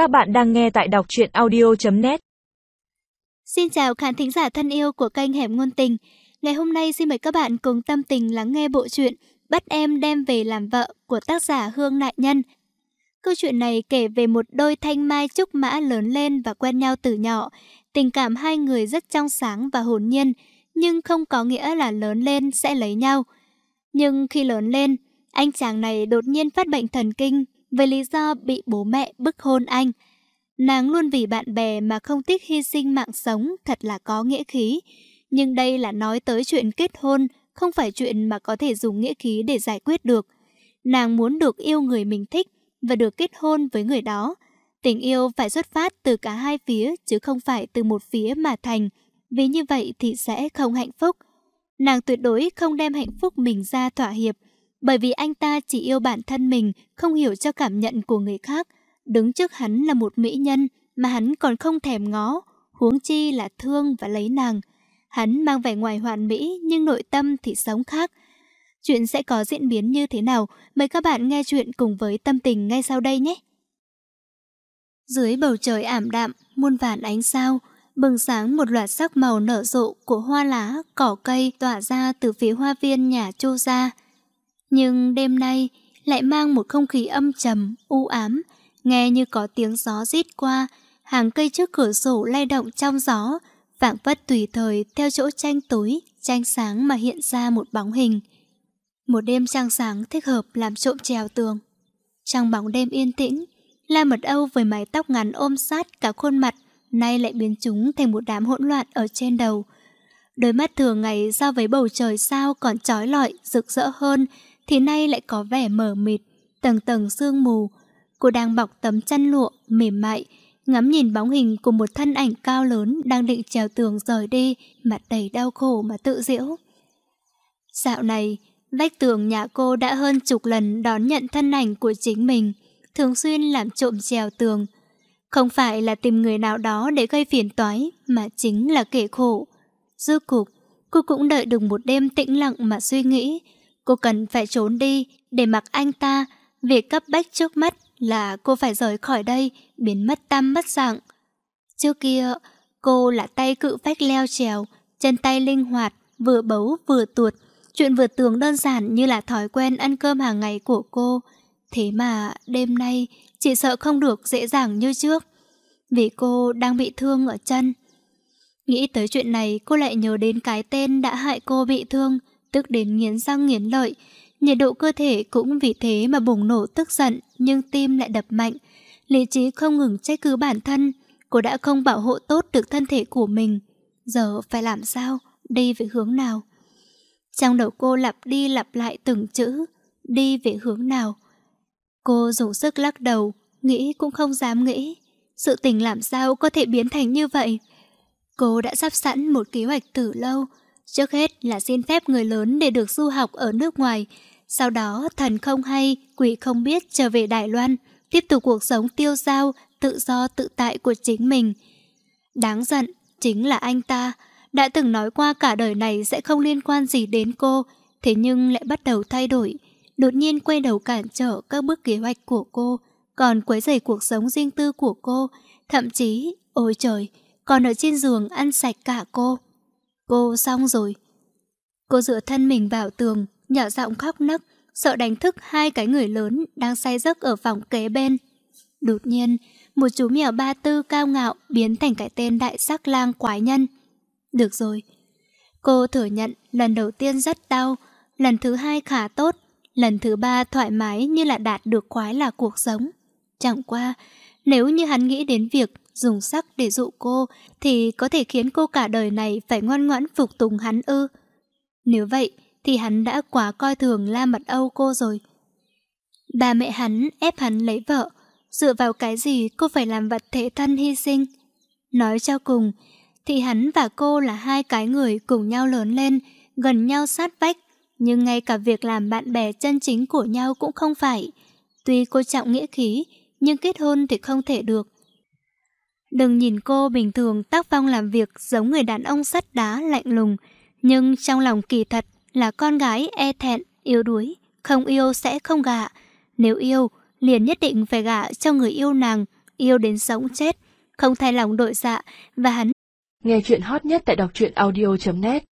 Các bạn đang nghe tại đọc truyện audio.net Xin chào khán thính giả thân yêu của kênh Hẻm Ngôn Tình. Ngày hôm nay xin mời các bạn cùng tâm tình lắng nghe bộ truyện Bắt em đem về làm vợ của tác giả Hương Nại Nhân. Câu chuyện này kể về một đôi thanh mai trúc mã lớn lên và quen nhau từ nhỏ. Tình cảm hai người rất trong sáng và hồn nhiên, nhưng không có nghĩa là lớn lên sẽ lấy nhau. Nhưng khi lớn lên, anh chàng này đột nhiên phát bệnh thần kinh với lý do bị bố mẹ bức hôn anh. Nàng luôn vì bạn bè mà không tiếc hy sinh mạng sống thật là có nghĩa khí. Nhưng đây là nói tới chuyện kết hôn, không phải chuyện mà có thể dùng nghĩa khí để giải quyết được. Nàng muốn được yêu người mình thích và được kết hôn với người đó. Tình yêu phải xuất phát từ cả hai phía chứ không phải từ một phía mà thành. Vì như vậy thì sẽ không hạnh phúc. Nàng tuyệt đối không đem hạnh phúc mình ra thỏa hiệp, bởi vì anh ta chỉ yêu bản thân mình, không hiểu cho cảm nhận của người khác. Đứng trước hắn là một mỹ nhân mà hắn còn không thèm ngó, huống chi là thương và lấy nàng. Hắn mang vẻ ngoài hoàn mỹ nhưng nội tâm thì sống khác. Chuyện sẽ có diễn biến như thế nào? Mời các bạn nghe chuyện cùng với tâm tình ngay sau đây nhé. Dưới bầu trời ảm đạm, muôn vàn ánh sao, bừng sáng một loạt sắc màu nở rộ của hoa lá, cỏ cây tỏa ra từ phía hoa viên nhà Chu gia. Nhưng đêm nay lại mang một không khí âm trầm, u ám, nghe như có tiếng gió rít qua, hàng cây trước cửa sổ lay động trong gió, vạng vất tùy thời theo chỗ tranh tối, tranh sáng mà hiện ra một bóng hình. Một đêm trăng sáng thích hợp làm trộm trèo tường. Trong bóng đêm yên tĩnh, La Mật Âu với mái tóc ngắn ôm sát cả khuôn mặt, nay lại biến chúng thành một đám hỗn loạn ở trên đầu. Đôi mắt thường ngày so với bầu trời sao còn trói lọi, rực rỡ hơn, thì nay lại có vẻ mờ mịt, tầng tầng sương mù. Cô đang bọc tấm chăn lụa, mềm mại, ngắm nhìn bóng hình của một thân ảnh cao lớn đang định trèo tường rời đi, mặt đầy đau khổ mà tự diễu. Dạo này, vách tường nhà cô đã hơn chục lần đón nhận thân ảnh của chính mình, thường xuyên làm trộm trèo tường. Không phải là tìm người nào đó để gây phiền toái, mà chính là kẻ khổ. dư cục, cô cũng đợi được một đêm tĩnh lặng mà suy nghĩ, Cô cần phải trốn đi để mặc anh ta. Việc cấp bách trước mắt là cô phải rời khỏi đây, biến mất tâm mất dạng. Trước kia, cô là tay cự phách leo trèo, chân tay linh hoạt, vừa bấu vừa tuột. Chuyện vừa tưởng đơn giản như là thói quen ăn cơm hàng ngày của cô. Thế mà đêm nay chỉ sợ không được dễ dàng như trước. Vì cô đang bị thương ở chân. Nghĩ tới chuyện này cô lại nhớ đến cái tên đã hại cô bị thương tức đến nghiến răng nghiến lợi. Nhiệt độ cơ thể cũng vì thế mà bùng nổ tức giận, nhưng tim lại đập mạnh. Lý trí không ngừng trách cứ bản thân, cô đã không bảo hộ tốt được thân thể của mình. Giờ phải làm sao? Đi về hướng nào? Trong đầu cô lặp đi lặp lại từng chữ, đi về hướng nào? Cô dùng sức lắc đầu, nghĩ cũng không dám nghĩ. Sự tình làm sao có thể biến thành như vậy? Cô đã sắp sẵn một kế hoạch từ lâu, Trước hết là xin phép người lớn để được du học ở nước ngoài. Sau đó thần không hay, quỷ không biết trở về Đài Loan, tiếp tục cuộc sống tiêu dao, tự do tự tại của chính mình. Đáng giận, chính là anh ta. Đã từng nói qua cả đời này sẽ không liên quan gì đến cô, thế nhưng lại bắt đầu thay đổi. Đột nhiên quay đầu cản trở các bước kế hoạch của cô, còn quấy rầy cuộc sống riêng tư của cô, thậm chí, ôi trời, còn ở trên giường ăn sạch cả cô. Cô xong rồi. Cô dựa thân mình vào tường, nhỏ giọng khóc nấc, sợ đánh thức hai cái người lớn đang say giấc ở phòng kế bên. Đột nhiên, một chú mèo ba tư cao ngạo biến thành cái tên đại sắc lang quái nhân. Được rồi. Cô thừa nhận lần đầu tiên rất đau, lần thứ hai khá tốt, lần thứ ba thoải mái như là đạt được khoái là cuộc sống. Chẳng qua, nếu như hắn nghĩ đến việc dùng sắc để dụ cô thì có thể khiến cô cả đời này phải ngoan ngoãn phục tùng hắn ư. Nếu vậy thì hắn đã quá coi thường La Mật Âu cô rồi. bà mẹ hắn ép hắn lấy vợ, dựa vào cái gì cô phải làm vật thể thân hy sinh. Nói cho cùng, thì hắn và cô là hai cái người cùng nhau lớn lên, gần nhau sát vách, nhưng ngay cả việc làm bạn bè chân chính của nhau cũng không phải. Tuy cô trọng nghĩa khí, nhưng kết hôn thì không thể được. Đừng nhìn cô bình thường tác phong làm việc giống người đàn ông sắt đá lạnh lùng, nhưng trong lòng kỳ thật là con gái e thẹn, yếu đuối, không yêu sẽ không gả. Nếu yêu, liền nhất định phải gả cho người yêu nàng, yêu đến sống chết, không thay lòng đổi dạ và hắn. Nghe chuyện hot nhất tại đọc truyện audio.net